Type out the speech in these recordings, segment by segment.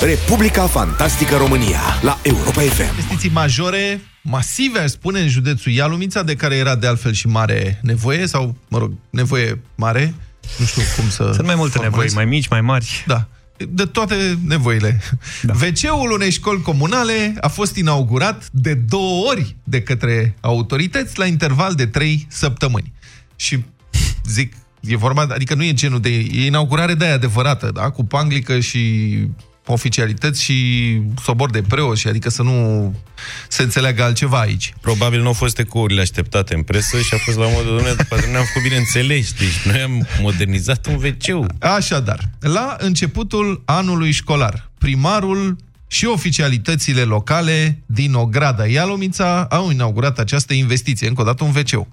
Republica Fantastică România la Europa FM. Investiții majore, masive, aș spune, în județul Ialumița, de care era de altfel și mare nevoie, sau, mă rog, nevoie mare, nu știu cum să... Sunt mai multe formulez. nevoi, mai mici, mai mari. Da, de toate nevoile. Da. WC-ul unei școli comunale a fost inaugurat de două ori de către autorități la interval de trei săptămâni. Și zic, e vorba, adică nu e genul de... E inaugurare de aia adevărată, da? Cu panglică și oficialități și sobor de preoți, adică să nu se înțeleagă altceva aici. Probabil nu au fost ecourile așteptate în presă și a fost la modul, domnule, poate ne-am făcut bine înțelegi, deci noi am modernizat un wc Așadar, la începutul anului școlar, primarul și oficialitățile locale din Ograda Ialomița au inaugurat această investiție, încă o dată un wc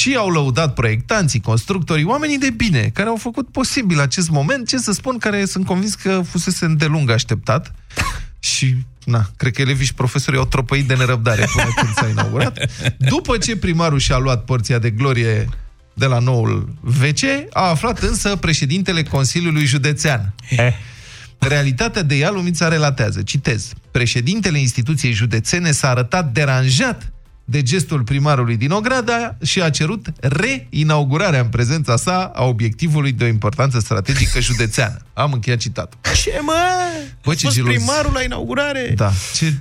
Și au lăudat proiectanții, constructorii, oamenii de bine, care au făcut posibil acest moment, ce să spun, care sunt convins că fusese îndelung așteptat. Și, na, cred că elevii și profesorii au tropăit de nerăbdare până când s-a inaugurat. După ce primarul și-a luat porția de glorie de la noul WC, a aflat însă președintele Consiliului Județean. Eh. Realitatea de ea Lumița relatează, citez, președintele instituției județene s-a arătat deranjat de gestul primarului din Ograda și a cerut reinaugurarea în prezența sa a obiectivului de o importanță strategică județeană. Am încheiat citatul. Ce, mă? Bă, a ce fost gelozie. primarul la inaugurare? Da, ce,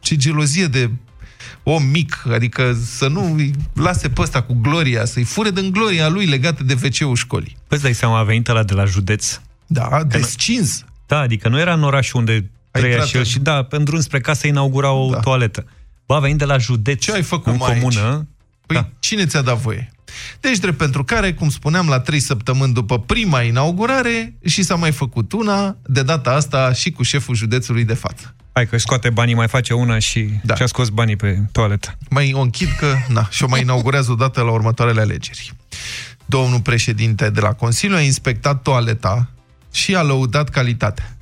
ce gelozie de om mic, adică să nu îi lase pe ăsta cu gloria, să-i fure din gloria lui legată de WC-ul școlii. Păi îți dai seama, a venit la de la județ. Da, descins. Da, adică nu era în oraș unde trăia intrat și el în- și da, pe drum spre casă inaugura o Da. toaletă. Bă, a venit de la județ Ce ai făcut, în mă, aici? comună. Păi Da. cine ți-a dat voie? Deci, drept pentru care, cum spuneam, la trei săptămâni după prima inaugurare și s-a mai făcut una, de data asta și cu șeful județului de față. Hai că scoate banii, mai face una și Da. și-a scos banii pe toaletă. Mai o închid că, na, și o mai inaugurează odată la următoarele alegeri. Domnul președinte de la Consiliu a inspectat toaleta și a lăudat calitatea.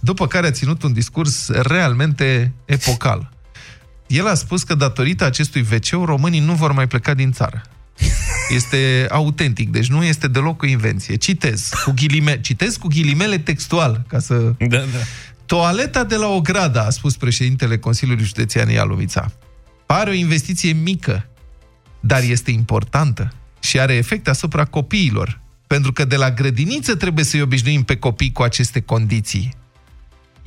După care a ținut un discurs realmente epocal. El a spus că datorită acestui wc românii nu vor mai pleca din țară. Este autentic, deci nu este deloc o invenție. Citez cu, ghilime, citez cu ghilimele textual, ca să Da, da. Toaleta de la Ograda, a spus președintele Consiliului Județean Ialomița. Pare o investiție mică, dar este importantă și are efecte asupra copiilor. Pentru că de la grădiniță trebuie să-i obișnuim pe copii cu aceste condiții.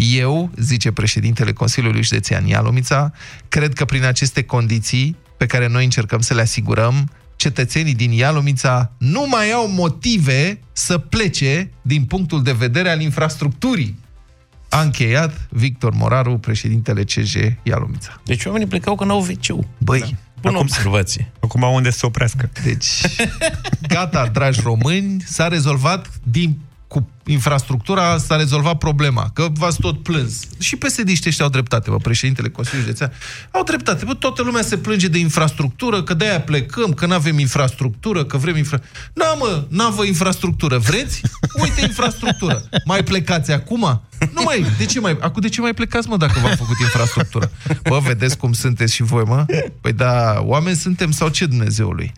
Eu, zice președintele Consiliului Județean Ialomița, cred că prin aceste condiții pe care noi încercăm să le asigurăm, cetățenii din Ialomița nu mai au motive să plece din punctul de vedere al infrastructurii. A încheiat Victor Moraru, președintele CJ Ialomița. Deci oamenii plecau că n-au wc Băi, Da. Bună observație. Acum unde să se oprească? Deci, gata, dragi români, s-a rezolvat din cu infrastructura s-a rezolvat problema, că v-ați tot plâns. Și psd ăștia au dreptate, bă, președintele Consiliului Județean, au dreptate. Bă, toată lumea se plânge de infrastructură, că de-aia plecăm, că nu avem infrastructură, că vrem infra... Na, mă, n-avă infrastructură. Vreți? Uite infrastructură. Mai plecați acum? Nu mai, de ce mai, acum de ce mai plecați, mă, dacă v-am făcut infrastructură? Bă, vedeți cum sunteți și voi, mă? Păi da, oameni suntem sau ce Dumnezeului?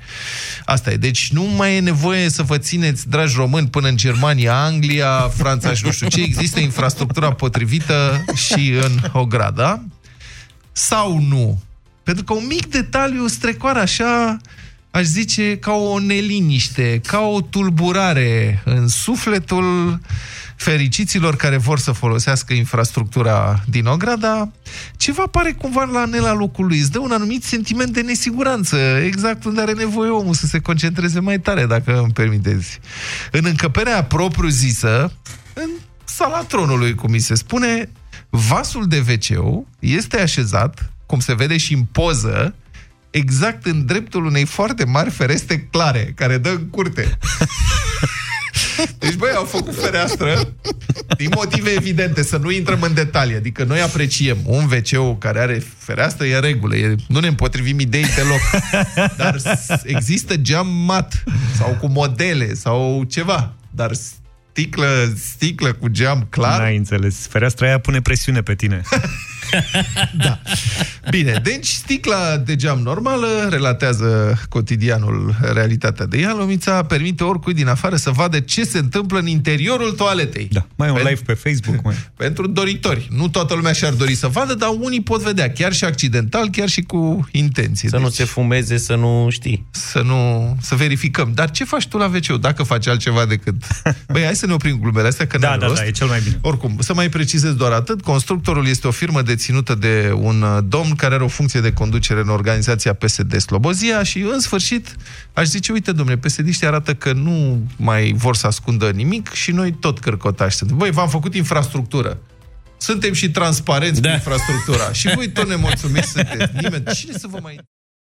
Asta e. Deci nu mai e nevoie să vă țineți, dragi români, până în Germania, Anglia, Franța și nu știu ce. Există infrastructura potrivită și în Ograda. Sau nu? Pentru că un mic detaliu strecoară așa, aș zice, ca o neliniște, ca o tulburare în sufletul fericiților care vor să folosească infrastructura din Ograda, ceva pare cumva la anela locului. Îți dă un anumit sentiment de nesiguranță, exact unde are nevoie omul să se concentreze mai tare, dacă îmi permiteți. În încăperea propriu-zisă, în sala tronului, cum mi se spune, vasul de wc este așezat, cum se vede și în poză, exact în dreptul unei foarte mari fereste clare, care dă în curte. Deci, băi, au făcut fereastră din motive evidente, să nu intrăm în detalii. Adică noi apreciem un wc care are fereastră, e în regulă. E, nu ne împotrivim idei deloc. Dar s- există geam mat sau cu modele sau ceva. Dar sticlă, sticlă cu geam clar, N-ai înțeles. Fereastra aia pune presiune pe tine. Da. Bine, deci sticla de geam normală, relatează cotidianul Realitatea de Ialomița, permite oricui din afară să vadă ce se întâmplă în interiorul toaletei. Da, mai e un Pen- live pe Facebook, mai. Pentru doritori. Nu toată lumea și-ar dori să vadă, dar unii pot vedea, chiar și accidental, chiar și cu intenție. Să nu se fumeze, să nu știi. să nu să verificăm. Dar ce faci tu la wc dacă faci altceva decât... Băi, hai să ne oprim glumele astea, că Da, n-are da, rost. da, e cel mai bine. Oricum, să mai precizez doar atât, constructorul este o firmă deținută de un uh, domn care are o funcție de conducere în organizația PSD Slobozia și, în sfârșit, aș zice, uite, domnule, psd arată că nu mai vor să ascundă nimic și noi tot cărcotași suntem. Băi, v-am făcut infrastructură. Suntem și transparenți da. Da. cu infrastructura. Și voi tot nemulțumiți sunteți. Nimeni. Cine să vă mai...